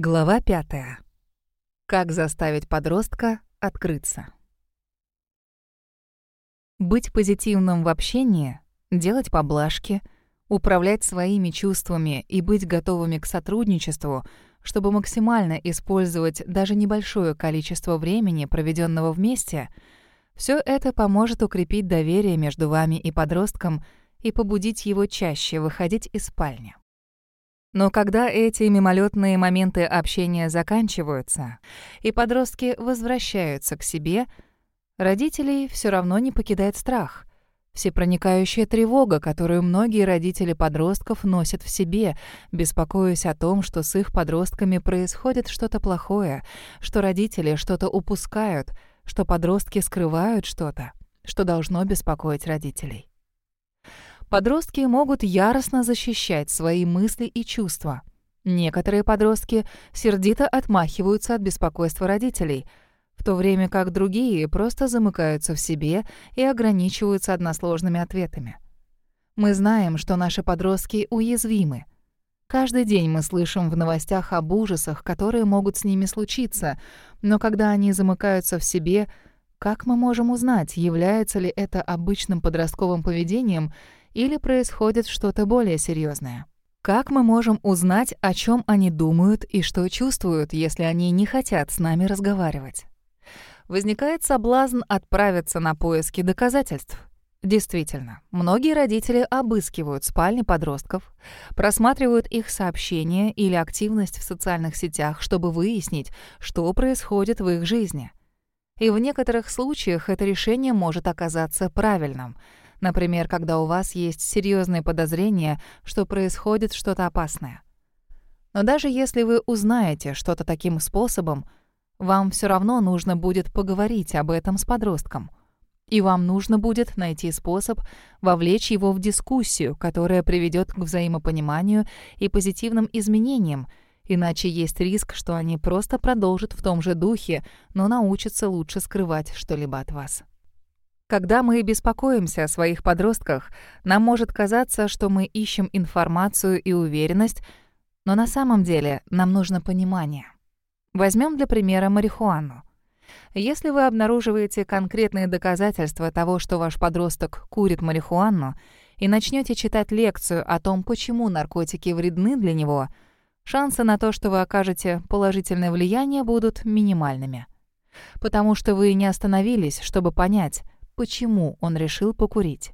Глава пятая. Как заставить подростка открыться? Быть позитивным в общении, делать поблажки, управлять своими чувствами и быть готовыми к сотрудничеству, чтобы максимально использовать даже небольшое количество времени, проведенного вместе, все это поможет укрепить доверие между вами и подростком и побудить его чаще выходить из спальни. Но когда эти мимолетные моменты общения заканчиваются, и подростки возвращаются к себе, родителей все равно не покидает страх. Всепроникающая тревога, которую многие родители подростков носят в себе, беспокоясь о том, что с их подростками происходит что-то плохое, что родители что-то упускают, что подростки скрывают что-то, что должно беспокоить родителей. Подростки могут яростно защищать свои мысли и чувства. Некоторые подростки сердито отмахиваются от беспокойства родителей, в то время как другие просто замыкаются в себе и ограничиваются односложными ответами. Мы знаем, что наши подростки уязвимы. Каждый день мы слышим в новостях об ужасах, которые могут с ними случиться, но когда они замыкаются в себе, как мы можем узнать, является ли это обычным подростковым поведением или происходит что-то более серьезное. Как мы можем узнать, о чем они думают и что чувствуют, если они не хотят с нами разговаривать? Возникает соблазн отправиться на поиски доказательств. Действительно, многие родители обыскивают спальни подростков, просматривают их сообщения или активность в социальных сетях, чтобы выяснить, что происходит в их жизни. И в некоторых случаях это решение может оказаться правильным — Например, когда у вас есть серьезные подозрения, что происходит что-то опасное. Но даже если вы узнаете что-то таким способом, вам все равно нужно будет поговорить об этом с подростком. И вам нужно будет найти способ вовлечь его в дискуссию, которая приведет к взаимопониманию и позитивным изменениям, иначе есть риск, что они просто продолжат в том же духе, но научатся лучше скрывать что-либо от вас. Когда мы беспокоимся о своих подростках, нам может казаться, что мы ищем информацию и уверенность, но на самом деле нам нужно понимание. Возьмем для примера марихуану. Если вы обнаруживаете конкретные доказательства того, что ваш подросток курит марихуану, и начнете читать лекцию о том, почему наркотики вредны для него, шансы на то, что вы окажете положительное влияние, будут минимальными. Потому что вы не остановились, чтобы понять, почему он решил покурить.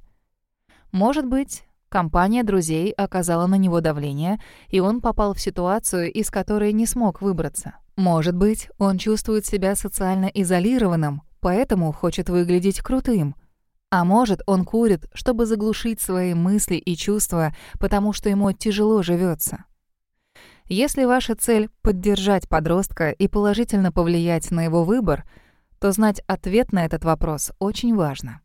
Может быть, компания друзей оказала на него давление, и он попал в ситуацию, из которой не смог выбраться. Может быть, он чувствует себя социально изолированным, поэтому хочет выглядеть крутым. А может, он курит, чтобы заглушить свои мысли и чувства, потому что ему тяжело живется. Если ваша цель — поддержать подростка и положительно повлиять на его выбор — то знать ответ на этот вопрос очень важно.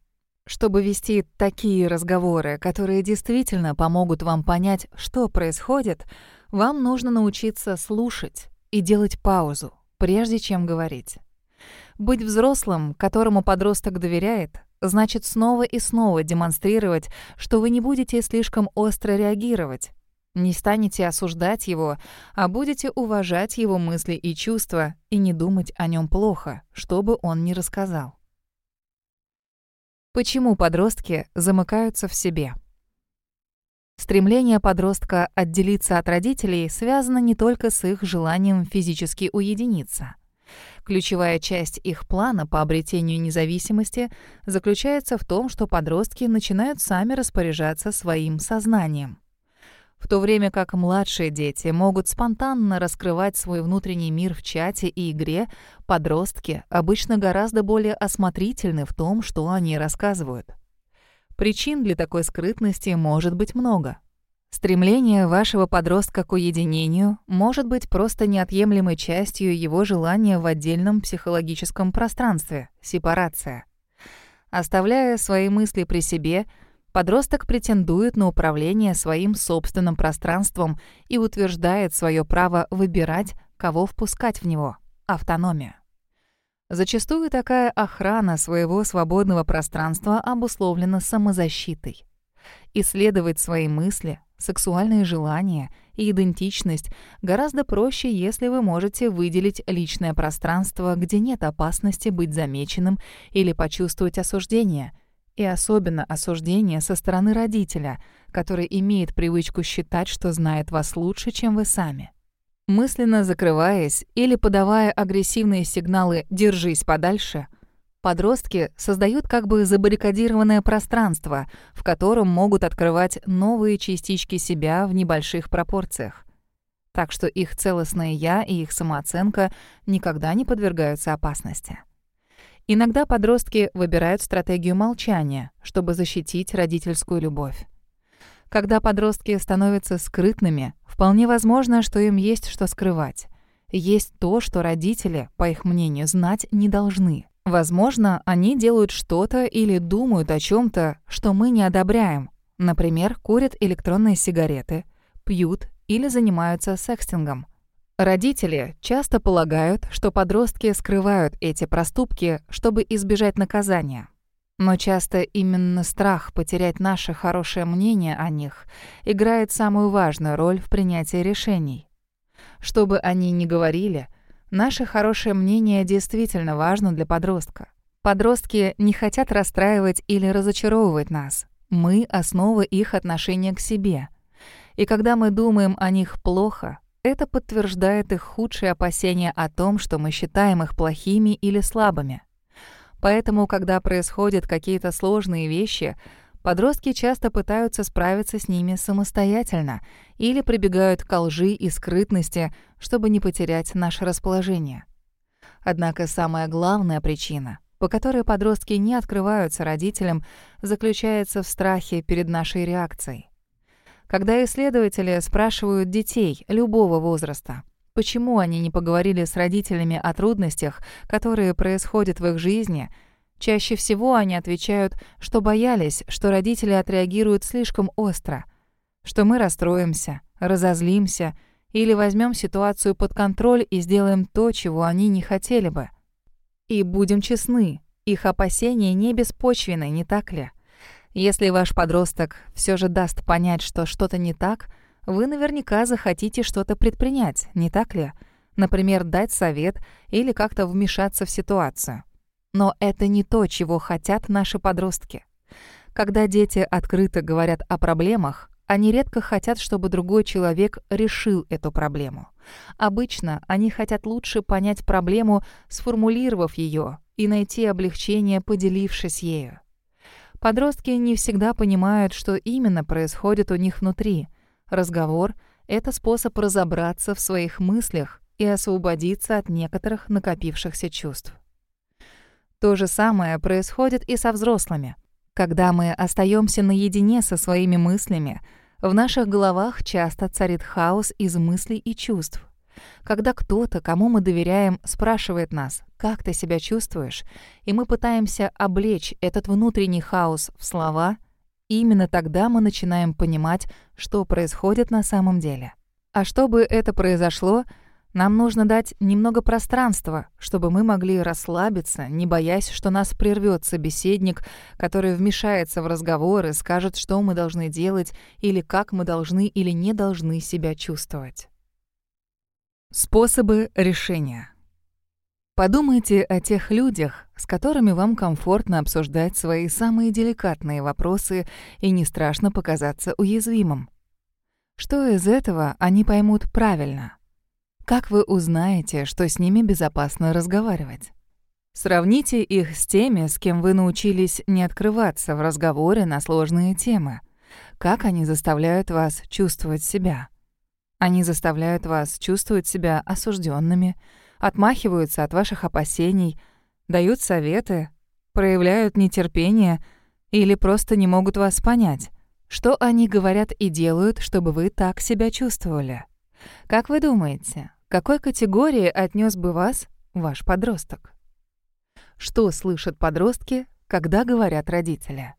Чтобы вести такие разговоры, которые действительно помогут вам понять, что происходит, вам нужно научиться слушать и делать паузу, прежде чем говорить. Быть взрослым, которому подросток доверяет, значит снова и снова демонстрировать, что вы не будете слишком остро реагировать, не станете осуждать его, а будете уважать его мысли и чувства и не думать о нем плохо, что бы он ни рассказал. Почему подростки замыкаются в себе? Стремление подростка отделиться от родителей связано не только с их желанием физически уединиться. Ключевая часть их плана по обретению независимости заключается в том, что подростки начинают сами распоряжаться своим сознанием. В то время как младшие дети могут спонтанно раскрывать свой внутренний мир в чате и игре, подростки обычно гораздо более осмотрительны в том, что они рассказывают. Причин для такой скрытности может быть много. Стремление вашего подростка к уединению может быть просто неотъемлемой частью его желания в отдельном психологическом пространстве — сепарация. Оставляя свои мысли при себе — Подросток претендует на управление своим собственным пространством и утверждает свое право выбирать, кого впускать в него — автономия. Зачастую такая охрана своего свободного пространства обусловлена самозащитой. Исследовать свои мысли, сексуальные желания и идентичность гораздо проще, если вы можете выделить личное пространство, где нет опасности быть замеченным или почувствовать осуждение. И особенно осуждение со стороны родителя, который имеет привычку считать, что знает вас лучше, чем вы сами. Мысленно закрываясь или подавая агрессивные сигналы «держись подальше», Подростки создают как бы забаррикадированное пространство, в котором могут открывать новые частички себя в небольших пропорциях. Так что их целостное «я» и их самооценка никогда не подвергаются опасности. Иногда подростки выбирают стратегию молчания, чтобы защитить родительскую любовь. Когда подростки становятся скрытными, вполне возможно, что им есть что скрывать. Есть то, что родители, по их мнению, знать не должны. Возможно, они делают что-то или думают о чем то что мы не одобряем. Например, курят электронные сигареты, пьют или занимаются секстингом. Родители часто полагают, что подростки скрывают эти проступки, чтобы избежать наказания. Но часто именно страх потерять наше хорошее мнение о них играет самую важную роль в принятии решений. Что бы они ни говорили — Наше хорошее мнение действительно важно для подростка. Подростки не хотят расстраивать или разочаровывать нас. Мы — основа их отношения к себе. И когда мы думаем о них плохо, это подтверждает их худшие опасения о том, что мы считаем их плохими или слабыми. Поэтому, когда происходят какие-то сложные вещи, Подростки часто пытаются справиться с ними самостоятельно или прибегают к лжи и скрытности, чтобы не потерять наше расположение. Однако самая главная причина, по которой подростки не открываются родителям, заключается в страхе перед нашей реакцией. Когда исследователи спрашивают детей любого возраста, почему они не поговорили с родителями о трудностях, которые происходят в их жизни – Чаще всего они отвечают, что боялись, что родители отреагируют слишком остро, что мы расстроимся, разозлимся или возьмем ситуацию под контроль и сделаем то, чего они не хотели бы. И будем честны, их опасения не беспочвены, не так ли? Если ваш подросток все же даст понять, что что-то не так, вы наверняка захотите что-то предпринять, не так ли? Например, дать совет или как-то вмешаться в ситуацию. Но это не то, чего хотят наши подростки. Когда дети открыто говорят о проблемах, они редко хотят, чтобы другой человек решил эту проблему. Обычно они хотят лучше понять проблему, сформулировав ее, и найти облегчение, поделившись ею. Подростки не всегда понимают, что именно происходит у них внутри. Разговор — это способ разобраться в своих мыслях и освободиться от некоторых накопившихся чувств. То же самое происходит и со взрослыми. Когда мы остаемся наедине со своими мыслями, в наших головах часто царит хаос из мыслей и чувств. Когда кто-то, кому мы доверяем, спрашивает нас, как ты себя чувствуешь, и мы пытаемся облечь этот внутренний хаос в слова, именно тогда мы начинаем понимать, что происходит на самом деле. А чтобы это произошло, нам нужно дать немного пространства, чтобы мы могли расслабиться, не боясь, что нас прервет собеседник, который вмешается в разговор и скажет, что мы должны делать или как мы должны или не должны себя чувствовать. Способы решения. Подумайте о тех людях, с которыми вам комфортно обсуждать свои самые деликатные вопросы и не страшно показаться уязвимым. Что из этого они поймут правильно — как вы узнаете, что с ними безопасно разговаривать? Сравните их с теми, с кем вы научились не открываться в разговоре на сложные темы. Как они заставляют вас чувствовать себя? Они заставляют вас чувствовать себя осужденными, отмахиваются от ваших опасений, дают советы, проявляют нетерпение или просто не могут вас понять. Что они говорят и делают, чтобы вы так себя чувствовали? Как вы думаете, какой категории отнес бы вас ваш подросток? Что слышат подростки, когда говорят родители?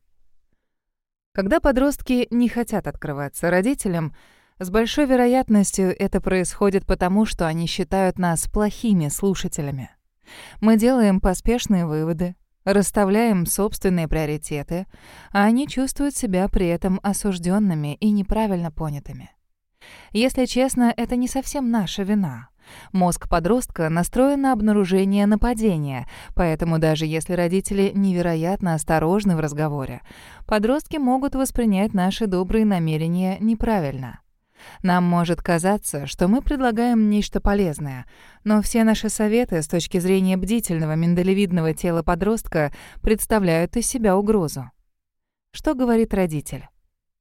Когда подростки не хотят открываться родителям, с большой вероятностью это происходит потому, что они считают нас плохими слушателями. Мы делаем поспешные выводы, расставляем собственные приоритеты, а они чувствуют себя при этом осужденными и неправильно понятыми. Если честно, это не совсем наша вина. Мозг подростка настроен на обнаружение нападения, поэтому даже если родители невероятно осторожны в разговоре, подростки могут воспринять наши добрые намерения неправильно. Нам может казаться, что мы предлагаем нечто полезное, но все наши советы с точки зрения бдительного миндалевидного тела подростка представляют из себя угрозу. Что говорит родитель?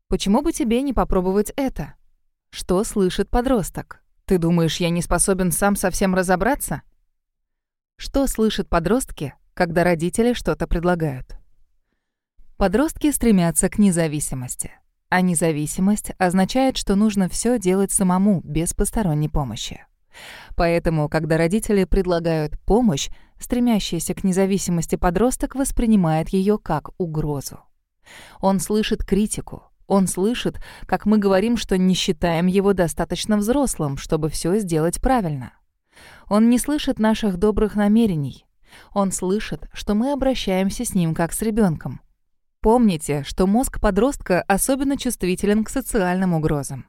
Почему бы тебе не попробовать это? Что слышит подросток? Ты думаешь, я не способен сам совсем разобраться? Что слышат подростки, когда родители что-то предлагают? Подростки стремятся к независимости. А независимость означает, что нужно все делать самому, без посторонней помощи. Поэтому, когда родители предлагают помощь, стремящийся к независимости подросток воспринимает ее как угрозу. Он слышит критику, он слышит, как мы говорим, что не считаем его достаточно взрослым, чтобы все сделать правильно. Он не слышит наших добрых намерений. Он слышит, что мы обращаемся с ним как с ребенком. Помните, что мозг подростка особенно чувствителен к социальным угрозам.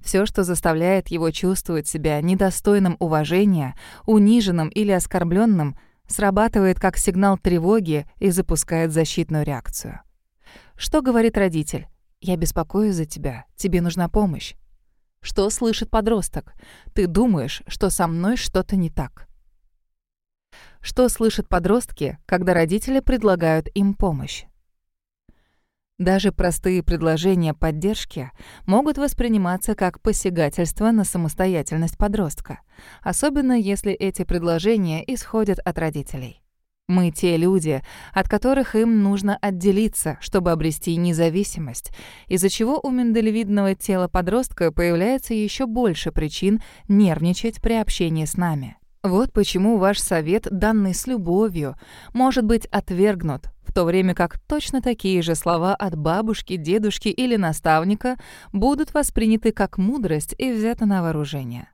Все, что заставляет его чувствовать себя недостойным уважения, униженным или оскорбленным, срабатывает как сигнал тревоги и запускает защитную реакцию. Что говорит родитель? «Я беспокоюсь за тебя, тебе нужна помощь». Что слышит подросток? Ты думаешь, что со мной что-то не так. Что слышат подростки, когда родители предлагают им помощь? Даже простые предложения поддержки могут восприниматься как посягательство на самостоятельность подростка, особенно если эти предложения исходят от родителей. Мы те люди, от которых им нужно отделиться, чтобы обрести независимость, из-за чего у миндалевидного тела подростка появляется еще больше причин нервничать при общении с нами. Вот почему ваш совет, данный с любовью, может быть отвергнут, в то время как точно такие же слова от бабушки, дедушки или наставника будут восприняты как мудрость и взяты на вооружение.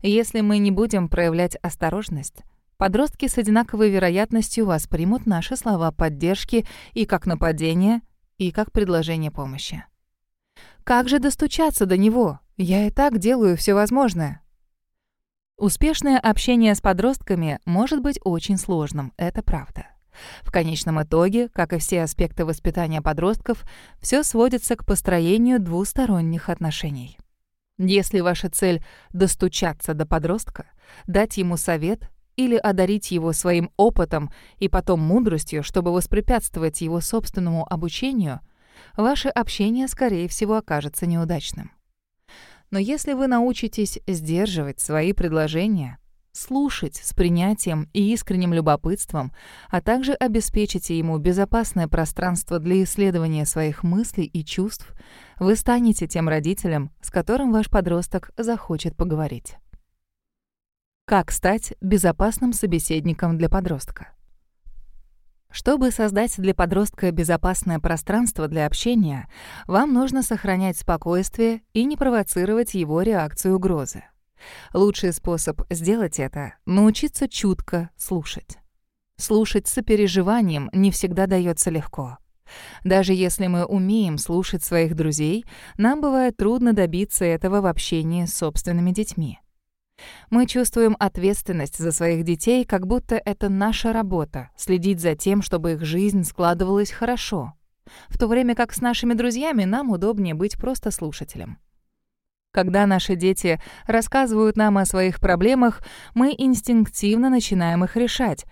Если мы не будем проявлять осторожность, Подростки с одинаковой вероятностью воспримут наши слова поддержки и как нападение, и как предложение помощи. Как же достучаться до него? Я и так делаю все возможное. Успешное общение с подростками может быть очень сложным, это правда. В конечном итоге, как и все аспекты воспитания подростков, все сводится к построению двусторонних отношений. Если ваша цель — достучаться до подростка, дать ему совет, или одарить его своим опытом и потом мудростью, чтобы воспрепятствовать его собственному обучению, ваше общение, скорее всего, окажется неудачным. Но если вы научитесь сдерживать свои предложения, слушать с принятием и искренним любопытством, а также обеспечите ему безопасное пространство для исследования своих мыслей и чувств, вы станете тем родителем, с которым ваш подросток захочет поговорить. Как стать безопасным собеседником для подростка? Чтобы создать для подростка безопасное пространство для общения, вам нужно сохранять спокойствие и не провоцировать его реакцию угрозы. Лучший способ сделать это — научиться чутко слушать. Слушать сопереживанием не всегда дается легко. Даже если мы умеем слушать своих друзей, нам бывает трудно добиться этого в общении с собственными детьми. Мы чувствуем ответственность за своих детей, как будто это наша работа — следить за тем, чтобы их жизнь складывалась хорошо. В то время как с нашими друзьями нам удобнее быть просто слушателем. Когда наши дети рассказывают нам о своих проблемах, мы инстинктивно начинаем их решать,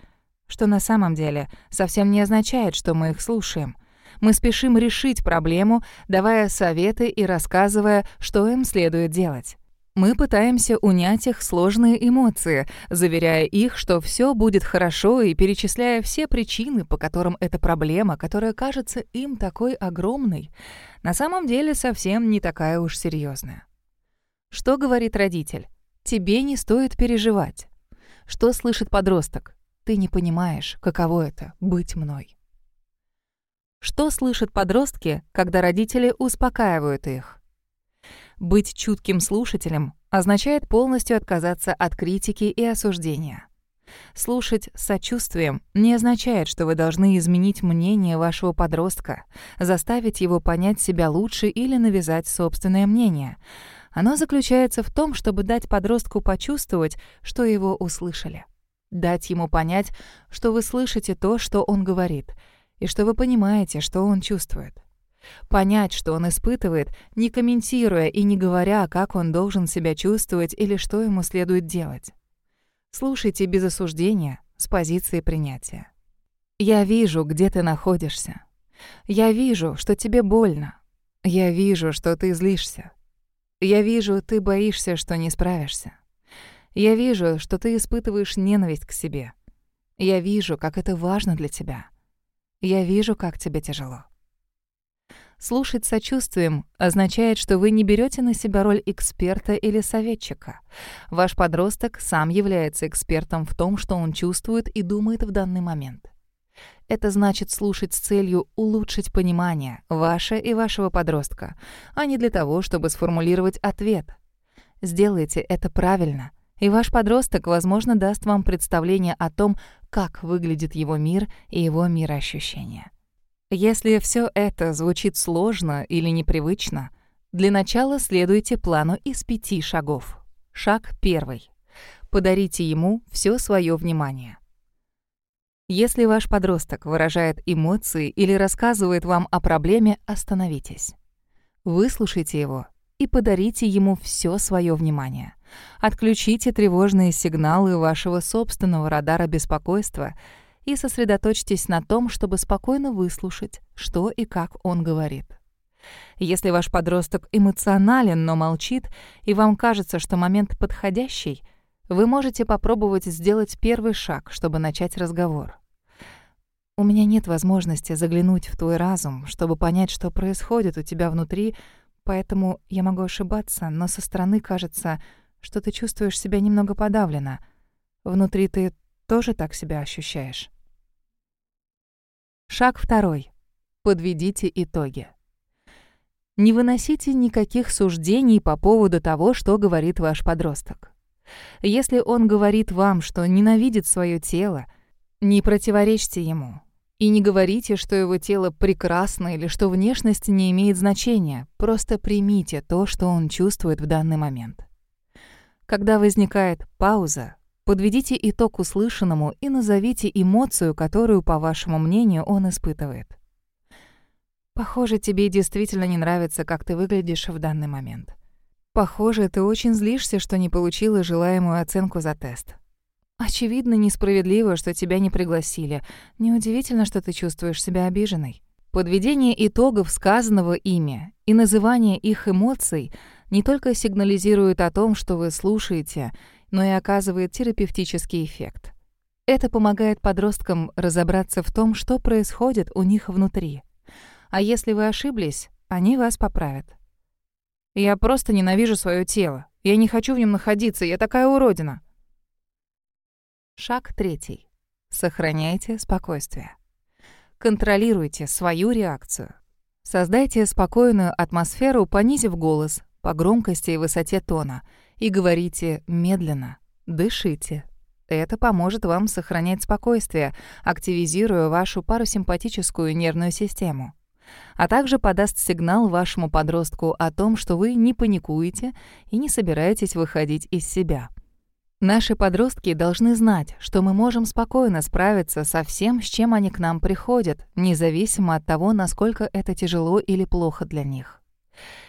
что на самом деле совсем не означает, что мы их слушаем. Мы спешим решить проблему, давая советы и рассказывая, что им следует делать. Мы пытаемся унять их сложные эмоции, заверяя их, что все будет хорошо и перечисляя все причины, по которым эта проблема, которая кажется им такой огромной, на самом деле совсем не такая уж серьезная. Что говорит родитель? Тебе не стоит переживать. Что слышит подросток? Ты не понимаешь, каково это — быть мной. Что слышат подростки, когда родители успокаивают их? Быть чутким слушателем означает полностью отказаться от критики и осуждения. Слушать с сочувствием не означает, что вы должны изменить мнение вашего подростка, заставить его понять себя лучше или навязать собственное мнение. Оно заключается в том, чтобы дать подростку почувствовать, что его услышали. Дать ему понять, что вы слышите то, что он говорит, и что вы понимаете, что он чувствует. Понять, что он испытывает, не комментируя и не говоря, как он должен себя чувствовать или что ему следует делать. Слушайте без осуждения, с позиции принятия. «Я вижу, где ты находишься. Я вижу, что тебе больно. Я вижу, что ты злишься. Я вижу, ты боишься, что не справишься. Я вижу, что ты испытываешь ненависть к себе. Я вижу, как это важно для тебя. Я вижу, как тебе тяжело. Слушать сочувствием означает, что вы не берете на себя роль эксперта или советчика. Ваш подросток сам является экспертом в том, что он чувствует и думает в данный момент. Это значит слушать с целью улучшить понимание ваше и вашего подростка, а не для того, чтобы сформулировать ответ. Сделайте это правильно, и ваш подросток, возможно, даст вам представление о том, как выглядит его мир и его мироощущение. Если все это звучит сложно или непривычно, для начала следуйте плану из пяти шагов. Шаг первый. Подарите ему все свое внимание. Если ваш подросток выражает эмоции или рассказывает вам о проблеме, остановитесь. Выслушайте его и подарите ему все свое внимание. Отключите тревожные сигналы вашего собственного радара беспокойства — и сосредоточьтесь на том, чтобы спокойно выслушать, что и как он говорит. Если ваш подросток эмоционален, но молчит, и вам кажется, что момент подходящий, вы можете попробовать сделать первый шаг, чтобы начать разговор. У меня нет возможности заглянуть в твой разум, чтобы понять, что происходит у тебя внутри, поэтому я могу ошибаться, но со стороны кажется, что ты чувствуешь себя немного подавленно. Внутри ты тоже так себя ощущаешь. Шаг второй. Подведите итоги. Не выносите никаких суждений по поводу того, что говорит ваш подросток. Если он говорит вам, что ненавидит свое тело, не противоречьте ему. И не говорите, что его тело прекрасно или что внешность не имеет значения. Просто примите то, что он чувствует в данный момент. Когда возникает пауза, Подведите итог услышанному и назовите эмоцию, которую, по вашему мнению, он испытывает. Похоже, тебе действительно не нравится, как ты выглядишь в данный момент. Похоже, ты очень злишься, что не получила желаемую оценку за тест. Очевидно, несправедливо, что тебя не пригласили. Неудивительно, что ты чувствуешь себя обиженной. Подведение итогов сказанного ими и называние их эмоций не только сигнализирует о том, что вы слушаете — но и оказывает терапевтический эффект. Это помогает подросткам разобраться в том, что происходит у них внутри. А если вы ошиблись, они вас поправят. «Я просто ненавижу свое тело. Я не хочу в нем находиться. Я такая уродина». Шаг третий. Сохраняйте спокойствие. Контролируйте свою реакцию. Создайте спокойную атмосферу, понизив голос по громкости и высоте тона — и говорите медленно, дышите. Это поможет вам сохранять спокойствие, активизируя вашу парасимпатическую нервную систему. А также подаст сигнал вашему подростку о том, что вы не паникуете и не собираетесь выходить из себя. Наши подростки должны знать, что мы можем спокойно справиться со всем, с чем они к нам приходят, независимо от того, насколько это тяжело или плохо для них.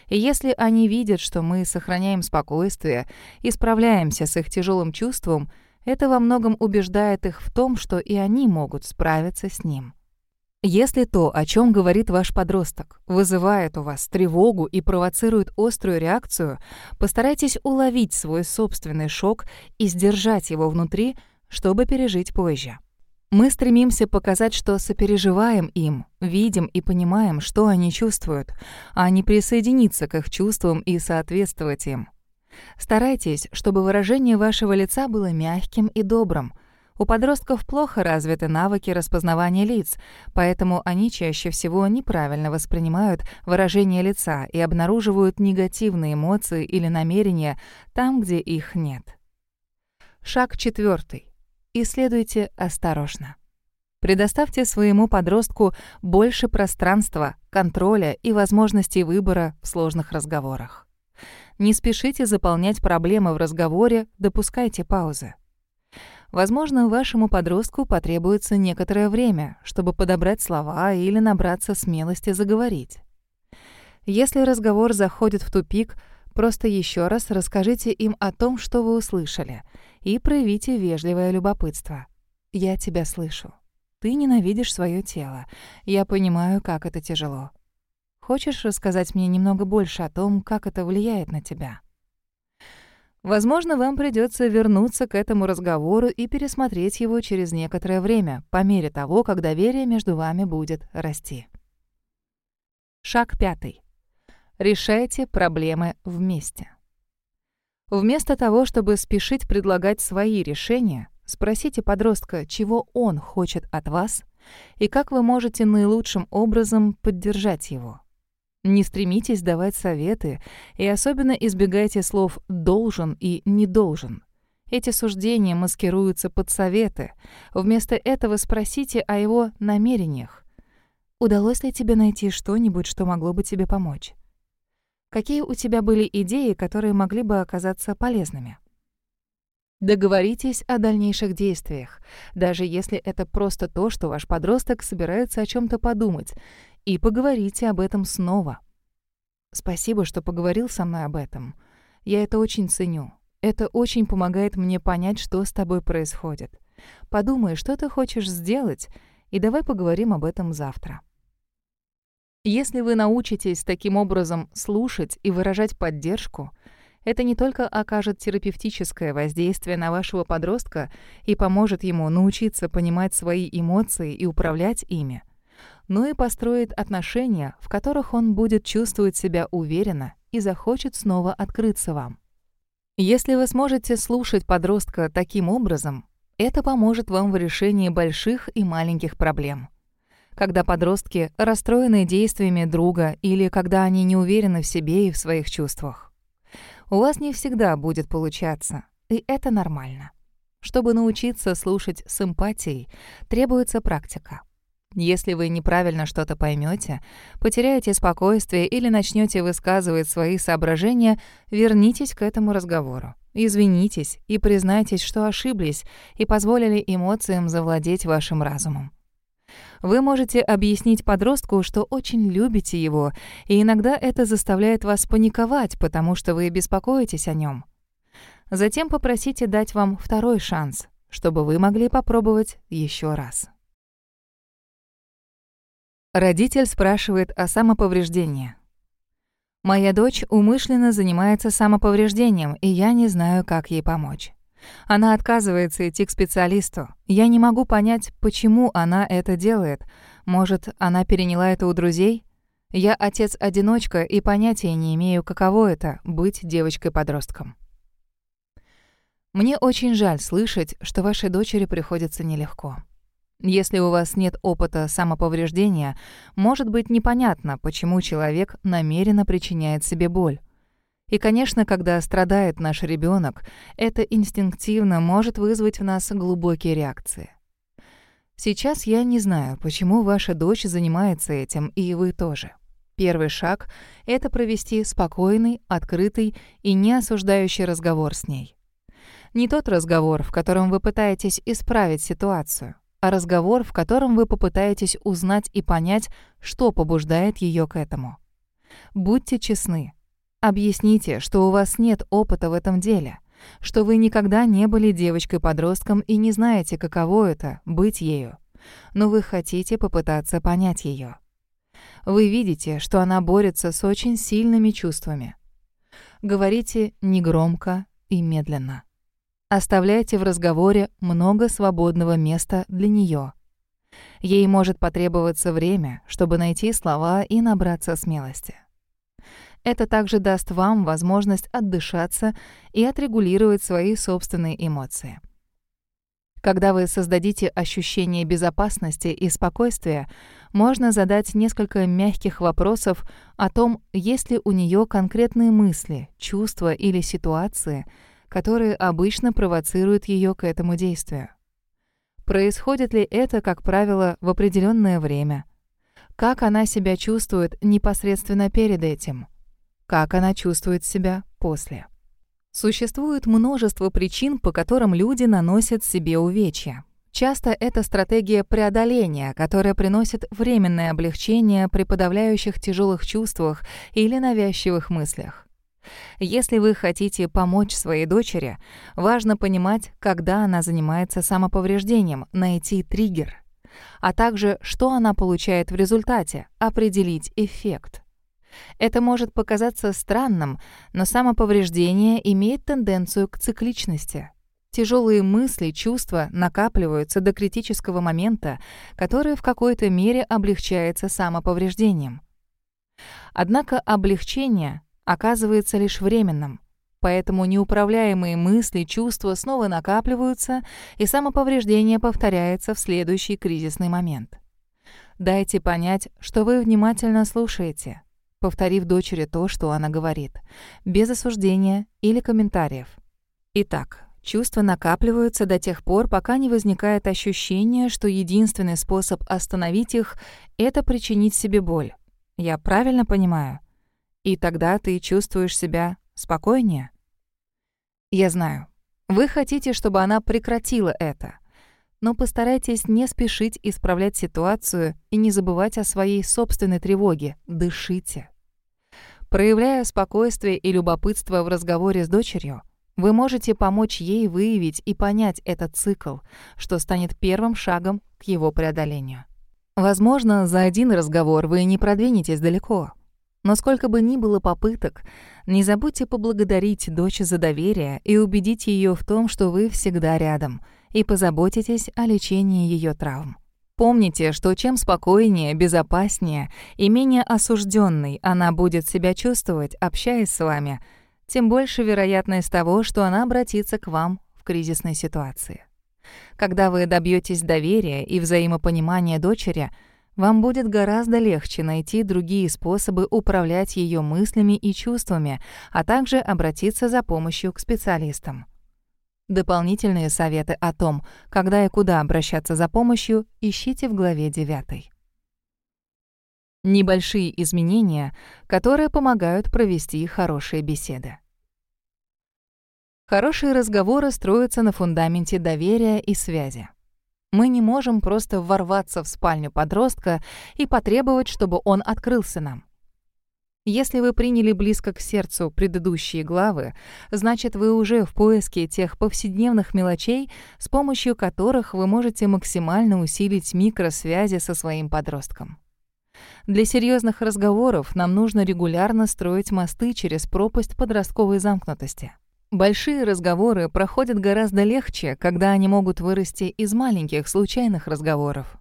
И если они видят, что мы сохраняем спокойствие и справляемся с их тяжелым чувством, это во многом убеждает их в том, что и они могут справиться с ним. Если то, о чем говорит ваш подросток, вызывает у вас тревогу и провоцирует острую реакцию, постарайтесь уловить свой собственный шок и сдержать его внутри, чтобы пережить позже. Мы стремимся показать, что сопереживаем им, видим и понимаем, что они чувствуют, а не присоединиться к их чувствам и соответствовать им. Старайтесь, чтобы выражение вашего лица было мягким и добрым. У подростков плохо развиты навыки распознавания лиц, поэтому они чаще всего неправильно воспринимают выражение лица и обнаруживают негативные эмоции или намерения там, где их нет. Шаг четвертый. Исследуйте осторожно. Предоставьте своему подростку больше пространства, контроля и возможностей выбора в сложных разговорах. Не спешите заполнять проблемы в разговоре, допускайте паузы. Возможно, вашему подростку потребуется некоторое время, чтобы подобрать слова или набраться смелости заговорить. Если разговор заходит в тупик, просто еще раз расскажите им о том, что вы услышали, и проявите вежливое любопытство. «Я тебя слышу. Ты ненавидишь свое тело. Я понимаю, как это тяжело. Хочешь рассказать мне немного больше о том, как это влияет на тебя?» Возможно, вам придется вернуться к этому разговору и пересмотреть его через некоторое время, по мере того, как доверие между вами будет расти. Шаг пятый. Решайте проблемы вместе. Вместо того, чтобы спешить предлагать свои решения, спросите подростка, чего он хочет от вас и как вы можете наилучшим образом поддержать его. Не стремитесь давать советы и особенно избегайте слов «должен» и «не должен». Эти суждения маскируются под советы. Вместо этого спросите о его намерениях. Удалось ли тебе найти что-нибудь, что могло бы тебе помочь? Какие у тебя были идеи, которые могли бы оказаться полезными? Договоритесь о дальнейших действиях, даже если это просто то, что ваш подросток собирается о чем то подумать, и поговорите об этом снова. Спасибо, что поговорил со мной об этом. Я это очень ценю. Это очень помогает мне понять, что с тобой происходит. Подумай, что ты хочешь сделать, и давай поговорим об этом завтра. Если вы научитесь таким образом слушать и выражать поддержку, это не только окажет терапевтическое воздействие на вашего подростка и поможет ему научиться понимать свои эмоции и управлять ими, но и построит отношения, в которых он будет чувствовать себя уверенно и захочет снова открыться вам. Если вы сможете слушать подростка таким образом, это поможет вам в решении больших и маленьких проблем. Когда подростки расстроены действиями друга или когда они не уверены в себе и в своих чувствах. У вас не всегда будет получаться, и это нормально. Чтобы научиться слушать с эмпатией, требуется практика. Если вы неправильно что-то поймете, потеряете спокойствие или начнете высказывать свои соображения, вернитесь к этому разговору. Извинитесь и признайтесь, что ошиблись и позволили эмоциям завладеть вашим разумом. Вы можете объяснить подростку, что очень любите его, и иногда это заставляет вас паниковать, потому что вы беспокоитесь о нем. Затем попросите дать вам второй шанс, чтобы вы могли попробовать еще раз. Родитель спрашивает о самоповреждении. «Моя дочь умышленно занимается самоповреждением, и я не знаю, как ей помочь. Она отказывается идти к специалисту. Я не могу понять, почему она это делает. Может, она переняла это у друзей? Я отец-одиночка и понятия не имею, каково это — быть девочкой-подростком». Мне очень жаль слышать, что вашей дочери приходится нелегко. Если у вас нет опыта самоповреждения, может быть непонятно, почему человек намеренно причиняет себе боль. И, конечно, когда страдает наш ребенок, это инстинктивно может вызвать в нас глубокие реакции. Сейчас я не знаю, почему ваша дочь занимается этим, и вы тоже. Первый шаг — это провести спокойный, открытый и не осуждающий разговор с ней. Не тот разговор, в котором вы пытаетесь исправить ситуацию, а разговор, в котором вы попытаетесь узнать и понять, что побуждает ее к этому. Будьте честны. Объясните, что у вас нет опыта в этом деле, что вы никогда не были девочкой-подростком и не знаете, каково это — быть ею. Но вы хотите попытаться понять ее. Вы видите, что она борется с очень сильными чувствами. Говорите негромко и медленно. Оставляйте в разговоре много свободного места для нее. Ей может потребоваться время, чтобы найти слова и набраться смелости. Это также даст вам возможность отдышаться и отрегулировать свои собственные эмоции. Когда вы создадите ощущение безопасности и спокойствия, можно задать несколько мягких вопросов о том, есть ли у нее конкретные мысли, чувства или ситуации, которые обычно провоцируют ее к этому действию. Происходит ли это, как правило, в определенное время? Как она себя чувствует непосредственно перед этим? Как она чувствует себя после? Существует множество причин, по которым люди наносят себе увечья. Часто это стратегия преодоления, которая приносит временное облегчение при подавляющих тяжелых чувствах или навязчивых мыслях. Если вы хотите помочь своей дочери, важно понимать, когда она занимается самоповреждением, найти триггер, а также что она получает в результате, определить эффект. Это может показаться странным, но самоповреждение имеет тенденцию к цикличности — Тяжелые мысли, чувства накапливаются до критического момента, который в какой-то мере облегчается самоповреждением. Однако облегчение оказывается лишь временным, поэтому неуправляемые мысли, чувства снова накапливаются, и самоповреждение повторяется в следующий кризисный момент. Дайте понять, что вы внимательно слушаете, повторив дочери то, что она говорит, без осуждения или комментариев. Итак, Чувства накапливаются до тех пор, пока не возникает ощущение, что единственный способ остановить их — это причинить себе боль. Я правильно понимаю? И тогда ты чувствуешь себя спокойнее? Я знаю. Вы хотите, чтобы она прекратила это. Но постарайтесь не спешить исправлять ситуацию и не забывать о своей собственной тревоге. Дышите. Проявляя спокойствие и любопытство в разговоре с дочерью, вы можете помочь ей выявить и понять этот цикл, что станет первым шагом к его преодолению. Возможно, за один разговор вы не продвинетесь далеко. Но сколько бы ни было попыток, не забудьте поблагодарить дочь за доверие и убедить ее в том, что вы всегда рядом, и позаботитесь о лечении ее травм. Помните, что чем спокойнее, безопаснее и менее осужденной она будет себя чувствовать, общаясь с вами — тем больше вероятность того, что она обратится к вам в кризисной ситуации. Когда вы добьетесь доверия и взаимопонимания дочери, вам будет гораздо легче найти другие способы управлять ее мыслями и чувствами, а также обратиться за помощью к специалистам. Дополнительные советы о том, когда и куда обращаться за помощью, ищите в главе 9. Небольшие изменения, которые помогают провести хорошие беседы. Хорошие разговоры строятся на фундаменте доверия и связи. Мы не можем просто ворваться в спальню подростка и потребовать, чтобы он открылся нам. Если вы приняли близко к сердцу предыдущие главы, значит, вы уже в поиске тех повседневных мелочей, с помощью которых вы можете максимально усилить микросвязи со своим подростком. Для серьезных разговоров нам нужно регулярно строить мосты через пропасть подростковой замкнутости. Большие разговоры проходят гораздо легче, когда они могут вырасти из маленьких случайных разговоров.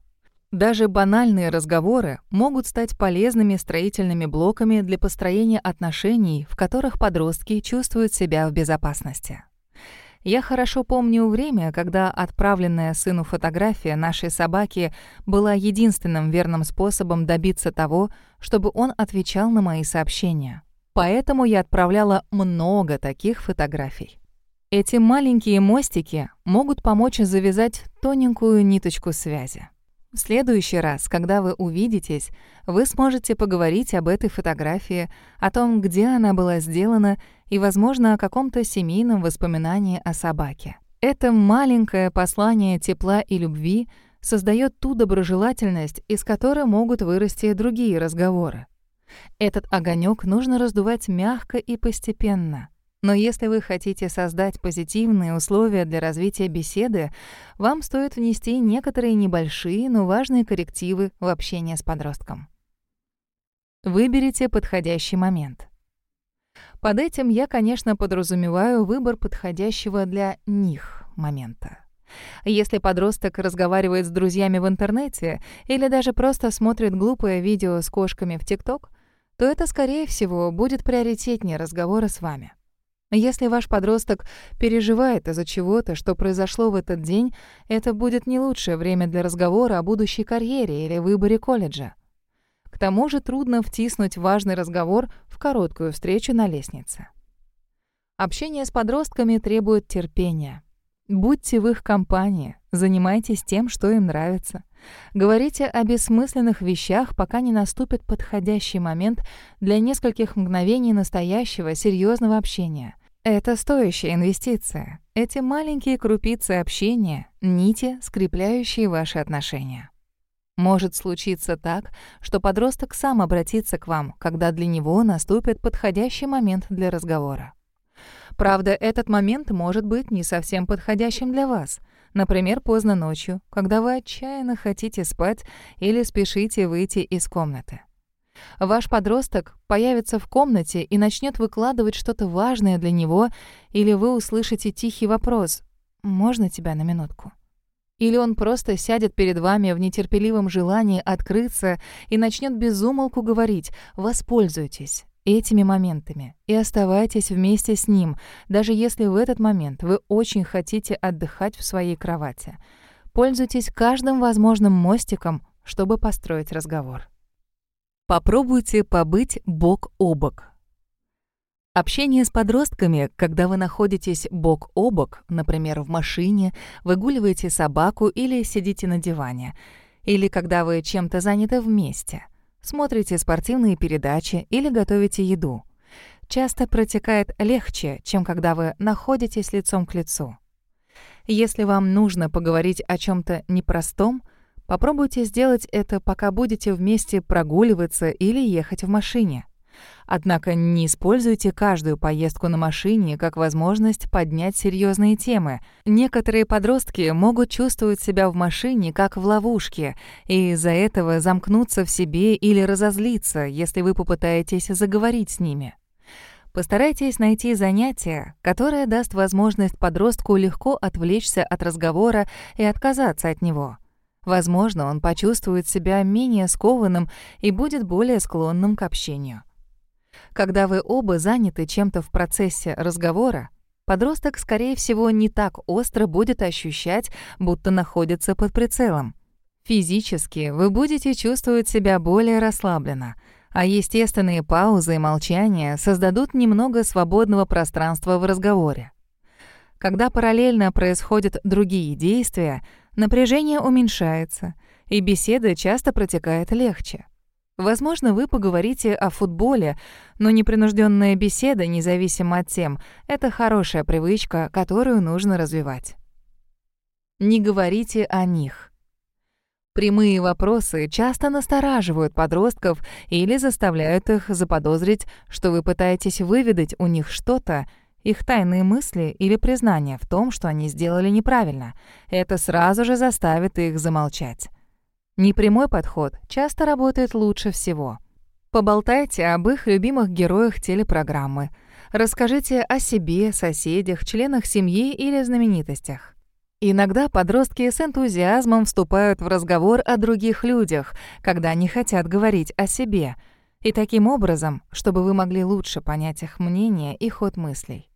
Даже банальные разговоры могут стать полезными строительными блоками для построения отношений, в которых подростки чувствуют себя в безопасности. Я хорошо помню время, когда отправленная сыну фотография нашей собаки была единственным верным способом добиться того, чтобы он отвечал на мои сообщения. Поэтому я отправляла много таких фотографий. Эти маленькие мостики могут помочь завязать тоненькую ниточку связи. В следующий раз, когда вы увидитесь, вы сможете поговорить об этой фотографии, о том, где она была сделана и, возможно, о каком-то семейном воспоминании о собаке. Это маленькое послание тепла и любви создает ту доброжелательность, из которой могут вырасти другие разговоры. Этот огонек нужно раздувать мягко и постепенно — но если вы хотите создать позитивные условия для развития беседы, вам стоит внести некоторые небольшие, но важные коррективы в общение с подростком. Выберите подходящий момент. Под этим я, конечно, подразумеваю выбор подходящего для них момента. Если подросток разговаривает с друзьями в интернете или даже просто смотрит глупое видео с кошками в ТикТок, то это, скорее всего, будет приоритетнее разговора с вами. Если ваш подросток переживает из-за чего-то, что произошло в этот день, это будет не лучшее время для разговора о будущей карьере или выборе колледжа. К тому же трудно втиснуть важный разговор в короткую встречу на лестнице. Общение с подростками требует терпения. Будьте в их компании, занимайтесь тем, что им нравится. Говорите о бессмысленных вещах, пока не наступит подходящий момент для нескольких мгновений настоящего серьезного общения. Это стоящая инвестиция. Эти маленькие крупицы общения — нити, скрепляющие ваши отношения. Может случиться так, что подросток сам обратится к вам, когда для него наступит подходящий момент для разговора. Правда, этот момент может быть не совсем подходящим для вас. Например, поздно ночью, когда вы отчаянно хотите спать или спешите выйти из комнаты. Ваш подросток появится в комнате и начнет выкладывать что-то важное для него, или вы услышите тихий вопрос «Можно тебя на минутку?» Или он просто сядет перед вами в нетерпеливом желании открыться и начнет безумолку говорить «Воспользуйтесь, этими моментами и оставайтесь вместе с ним, даже если в этот момент вы очень хотите отдыхать в своей кровати. Пользуйтесь каждым возможным мостиком, чтобы построить разговор. Попробуйте побыть бок о бок. Общение с подростками, когда вы находитесь бок о бок, например, в машине, выгуливаете собаку или сидите на диване, или когда вы чем-то заняты вместе — смотрите спортивные передачи или готовите еду. Часто протекает легче, чем когда вы находитесь лицом к лицу. Если вам нужно поговорить о чем то непростом, попробуйте сделать это, пока будете вместе прогуливаться или ехать в машине. Однако не используйте каждую поездку на машине как возможность поднять серьезные темы. Некоторые подростки могут чувствовать себя в машине как в ловушке, и из-за этого замкнуться в себе или разозлиться, если вы попытаетесь заговорить с ними. Постарайтесь найти занятие, которое даст возможность подростку легко отвлечься от разговора и отказаться от него. Возможно, он почувствует себя менее скованным и будет более склонным к общению. Когда вы оба заняты чем-то в процессе разговора, подросток, скорее всего, не так остро будет ощущать, будто находится под прицелом. Физически вы будете чувствовать себя более расслабленно, а естественные паузы и молчания создадут немного свободного пространства в разговоре. Когда параллельно происходят другие действия, напряжение уменьшается, и беседа часто протекает легче. Возможно, вы поговорите о футболе, но непринужденная беседа, независимо от тем, это хорошая привычка, которую нужно развивать. Не говорите о них. Прямые вопросы часто настораживают подростков или заставляют их заподозрить, что вы пытаетесь выведать у них что-то, их тайные мысли или признание в том, что они сделали неправильно. Это сразу же заставит их замолчать. Непрямой подход часто работает лучше всего. Поболтайте об их любимых героях телепрограммы. Расскажите о себе, соседях, членах семьи или знаменитостях. Иногда подростки с энтузиазмом вступают в разговор о других людях, когда не хотят говорить о себе, и таким образом, чтобы вы могли лучше понять их мнение и ход мыслей.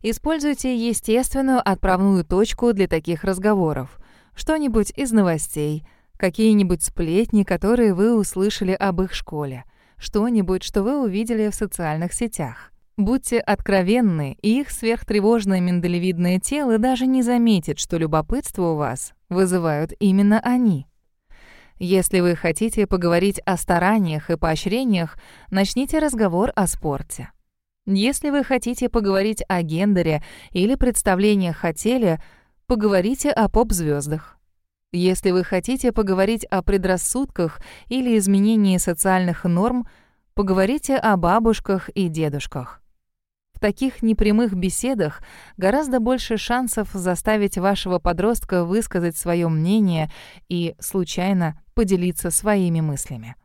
Используйте естественную отправную точку для таких разговоров. Что-нибудь из новостей — Какие-нибудь сплетни, которые вы услышали об их школе. Что-нибудь, что вы увидели в социальных сетях. Будьте откровенны, их сверхтревожное миндалевидное тело даже не заметит, что любопытство у вас вызывают именно они. Если вы хотите поговорить о стараниях и поощрениях, начните разговор о спорте. Если вы хотите поговорить о гендере или представлениях о теле, поговорите о поп-звездах. Если вы хотите поговорить о предрассудках или изменении социальных норм, поговорите о бабушках и дедушках. В таких непрямых беседах гораздо больше шансов заставить вашего подростка высказать свое мнение и, случайно, поделиться своими мыслями.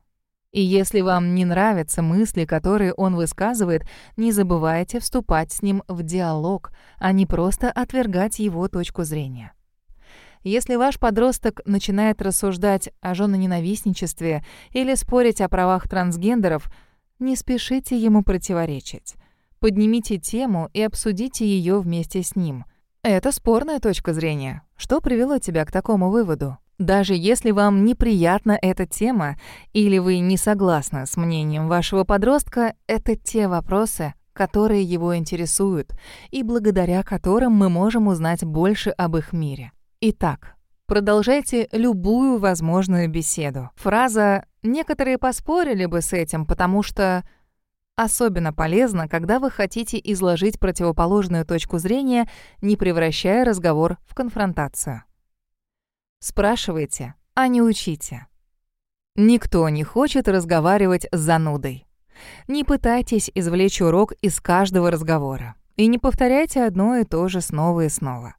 И если вам не нравятся мысли, которые он высказывает, не забывайте вступать с ним в диалог, а не просто отвергать его точку зрения. Если ваш подросток начинает рассуждать о женоненавистничестве или спорить о правах трансгендеров, не спешите ему противоречить. Поднимите тему и обсудите ее вместе с ним. Это спорная точка зрения. Что привело тебя к такому выводу? Даже если вам неприятна эта тема или вы не согласны с мнением вашего подростка, это те вопросы, которые его интересуют и благодаря которым мы можем узнать больше об их мире. Итак, продолжайте любую возможную беседу. Фраза «некоторые поспорили бы с этим, потому что...» Особенно полезно, когда вы хотите изложить противоположную точку зрения, не превращая разговор в конфронтацию. Спрашивайте, а не учите. Никто не хочет разговаривать с занудой. Не пытайтесь извлечь урок из каждого разговора. И не повторяйте одно и то же снова и снова.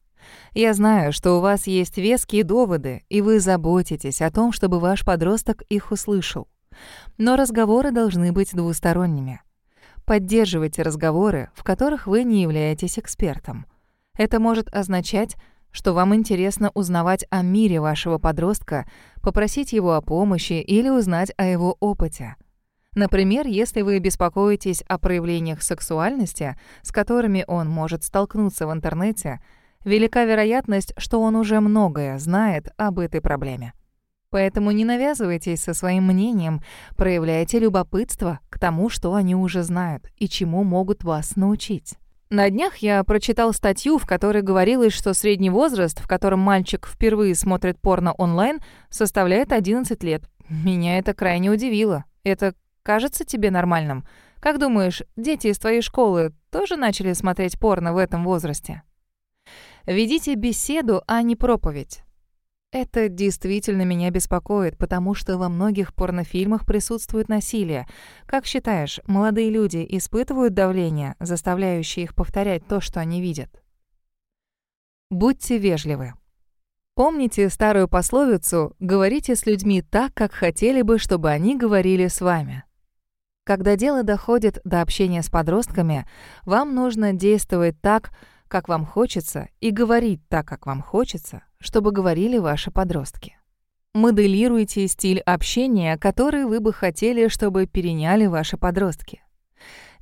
Я знаю, что у вас есть веские доводы, и вы заботитесь о том, чтобы ваш подросток их услышал. Но разговоры должны быть двусторонними. Поддерживайте разговоры, в которых вы не являетесь экспертом. Это может означать, что вам интересно узнавать о мире вашего подростка, попросить его о помощи или узнать о его опыте. Например, если вы беспокоитесь о проявлениях сексуальности, с которыми он может столкнуться в интернете, велика вероятность, что он уже многое знает об этой проблеме. Поэтому не навязывайтесь со своим мнением, проявляйте любопытство к тому, что они уже знают и чему могут вас научить. На днях я прочитал статью, в которой говорилось, что средний возраст, в котором мальчик впервые смотрит порно онлайн, составляет 11 лет. Меня это крайне удивило. Это кажется тебе нормальным? Как думаешь, дети из твоей школы тоже начали смотреть порно в этом возрасте? Ведите беседу, а не проповедь. Это действительно меня беспокоит, потому что во многих порнофильмах присутствует насилие. Как считаешь, молодые люди испытывают давление, заставляющее их повторять то, что они видят? Будьте вежливы. Помните старую пословицу «говорите с людьми так, как хотели бы, чтобы они говорили с вами». Когда дело доходит до общения с подростками, вам нужно действовать так, как вам хочется, и говорить так, как вам хочется, чтобы говорили ваши подростки. Моделируйте стиль общения, который вы бы хотели, чтобы переняли ваши подростки.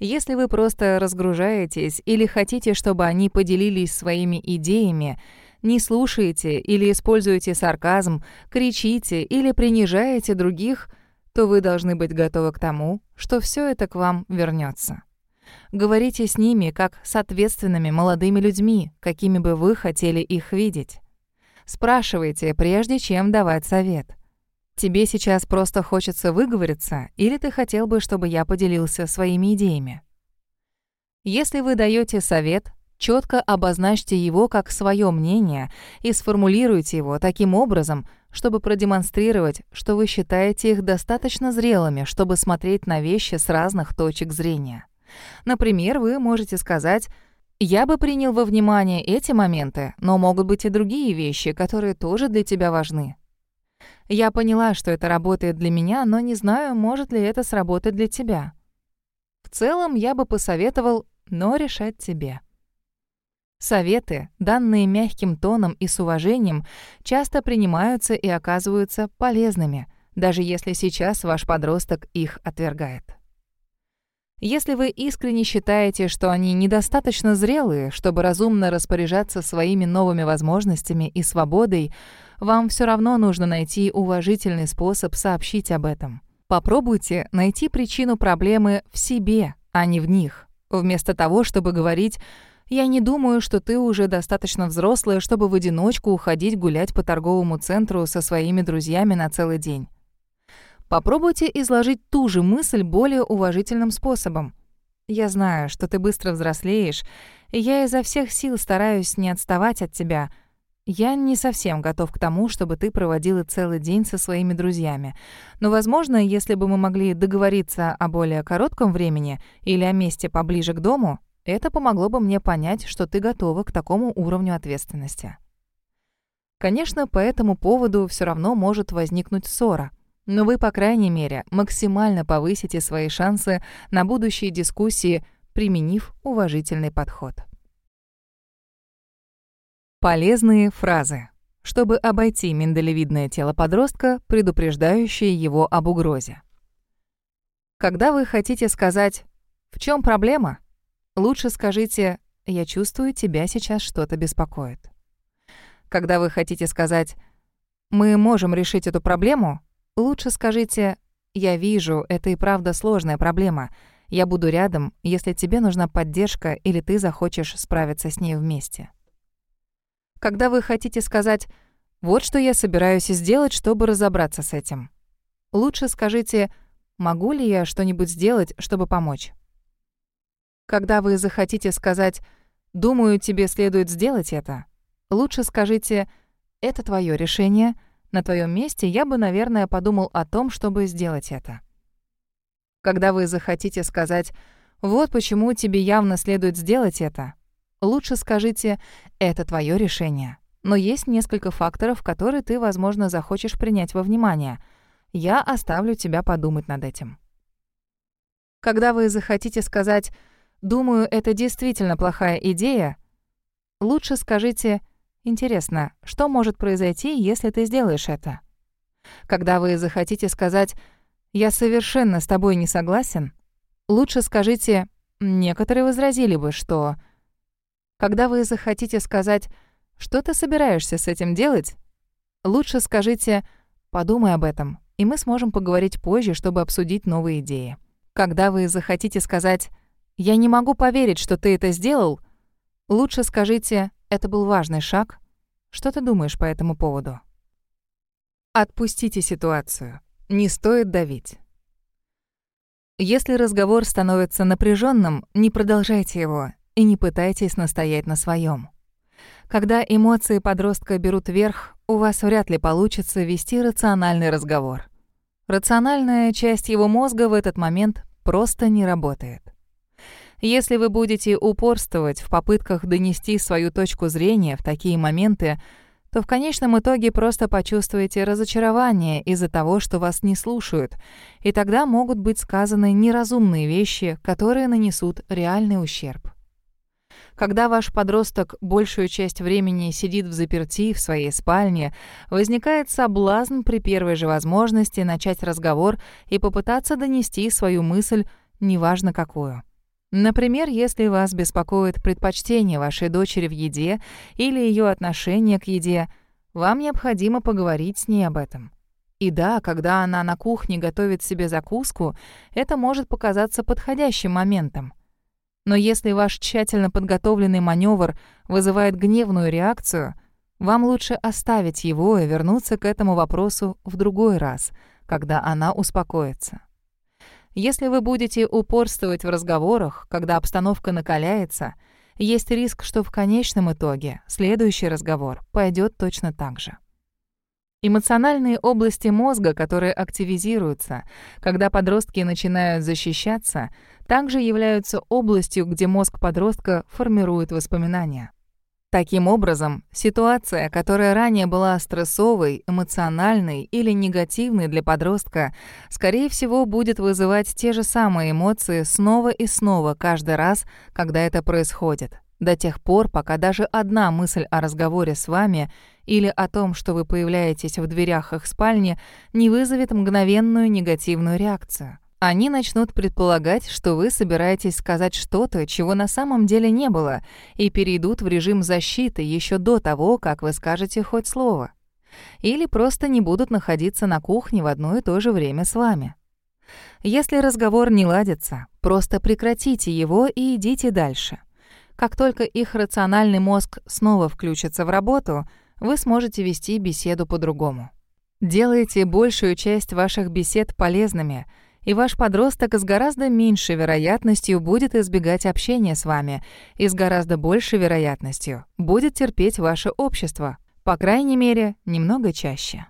Если вы просто разгружаетесь или хотите, чтобы они поделились своими идеями, не слушаете или используете сарказм, кричите или принижаете других, то вы должны быть готовы к тому, что все это к вам вернется. Говорите с ними как с ответственными молодыми людьми, какими бы вы хотели их видеть. Спрашивайте, прежде чем давать совет. Тебе сейчас просто хочется выговориться, или ты хотел бы, чтобы я поделился своими идеями? Если вы даете совет, четко обозначьте его как свое мнение и сформулируйте его таким образом, чтобы продемонстрировать, что вы считаете их достаточно зрелыми, чтобы смотреть на вещи с разных точек зрения. Например, вы можете сказать «Я бы принял во внимание эти моменты, но могут быть и другие вещи, которые тоже для тебя важны». Я поняла, что это работает для меня, но не знаю, может ли это сработать для тебя. В целом, я бы посоветовал, но решать тебе. Советы, данные мягким тоном и с уважением, часто принимаются и оказываются полезными, даже если сейчас ваш подросток их отвергает. Если вы искренне считаете, что они недостаточно зрелые, чтобы разумно распоряжаться своими новыми возможностями и свободой, вам все равно нужно найти уважительный способ сообщить об этом. Попробуйте найти причину проблемы в себе, а не в них, вместо того, чтобы говорить «Я не думаю, что ты уже достаточно взрослая, чтобы в одиночку уходить гулять по торговому центру со своими друзьями на целый день». Попробуйте изложить ту же мысль более уважительным способом. Я знаю, что ты быстро взрослеешь, и я изо всех сил стараюсь не отставать от тебя. Я не совсем готов к тому, чтобы ты проводила целый день со своими друзьями. Но, возможно, если бы мы могли договориться о более коротком времени или о месте поближе к дому, это помогло бы мне понять, что ты готова к такому уровню ответственности. Конечно, по этому поводу все равно может возникнуть ссора — но вы, по крайней мере, максимально повысите свои шансы на будущие дискуссии, применив уважительный подход. Полезные фразы. Чтобы обойти миндалевидное тело подростка, предупреждающее его об угрозе. Когда вы хотите сказать «В чем проблема?», лучше скажите «Я чувствую, тебя сейчас что-то беспокоит». Когда вы хотите сказать «Мы можем решить эту проблему», Лучше скажите «Я вижу, это и правда сложная проблема. Я буду рядом, если тебе нужна поддержка или ты захочешь справиться с ней вместе. Когда вы хотите сказать «вот что я собираюсь сделать, чтобы разобраться с этим», лучше скажите «могу ли я что-нибудь сделать, чтобы помочь?» Когда вы захотите сказать «думаю, тебе следует сделать это», лучше скажите «это твое решение», на твоем месте я бы, наверное, подумал о том, чтобы сделать это. Когда вы захотите сказать «вот почему тебе явно следует сделать это», лучше скажите «это твое решение». Но есть несколько факторов, которые ты, возможно, захочешь принять во внимание. Я оставлю тебя подумать над этим. Когда вы захотите сказать «думаю, это действительно плохая идея», лучше скажите «интересно, что может произойти, если ты сделаешь это?» Когда вы захотите сказать «Я совершенно с тобой не согласен», лучше скажите «Некоторые возразили бы, что...» Когда вы захотите сказать «Что ты собираешься с этим делать?», лучше скажите «Подумай об этом, и мы сможем поговорить позже, чтобы обсудить новые идеи». Когда вы захотите сказать «Я не могу поверить, что ты это сделал», лучше скажите «Это был важный шаг». Что ты думаешь по этому поводу? Отпустите ситуацию. Не стоит давить. Если разговор становится напряженным, не продолжайте его и не пытайтесь настоять на своем. Когда эмоции подростка берут верх, у вас вряд ли получится вести рациональный разговор. Рациональная часть его мозга в этот момент просто не работает. Если вы будете упорствовать в попытках донести свою точку зрения в такие моменты, то в конечном итоге просто почувствуете разочарование из-за того, что вас не слушают, и тогда могут быть сказаны неразумные вещи, которые нанесут реальный ущерб. Когда ваш подросток большую часть времени сидит в заперти в своей спальне, возникает соблазн при первой же возможности начать разговор и попытаться донести свою мысль, неважно какую. Например, если вас беспокоит предпочтение вашей дочери в еде или ее отношение к еде, вам необходимо поговорить с ней об этом. И да, когда она на кухне готовит себе закуску, это может показаться подходящим моментом. Но если ваш тщательно подготовленный маневр вызывает гневную реакцию, вам лучше оставить его и вернуться к этому вопросу в другой раз, когда она успокоится. Если вы будете упорствовать в разговорах, когда обстановка накаляется, есть риск, что в конечном итоге следующий разговор пойдет точно так же. Эмоциональные области мозга, которые активизируются, когда подростки начинают защищаться, также являются областью, где мозг подростка формирует воспоминания. Таким образом, ситуация, которая ранее была стрессовой, эмоциональной или негативной для подростка, скорее всего, будет вызывать те же самые эмоции снова и снова каждый раз, когда это происходит, до тех пор, пока даже одна мысль о разговоре с вами или о том, что вы появляетесь в дверях их спальни, не вызовет мгновенную негативную реакцию. Они начнут предполагать, что вы собираетесь сказать что-то, чего на самом деле не было, и перейдут в режим защиты еще до того, как вы скажете хоть слово. Или просто не будут находиться на кухне в одно и то же время с вами. Если разговор не ладится, просто прекратите его и идите дальше. Как только их рациональный мозг снова включится в работу, вы сможете вести беседу по-другому. Делайте большую часть ваших бесед полезными — и ваш подросток с гораздо меньшей вероятностью будет избегать общения с вами и с гораздо большей вероятностью будет терпеть ваше общество, по крайней мере, немного чаще.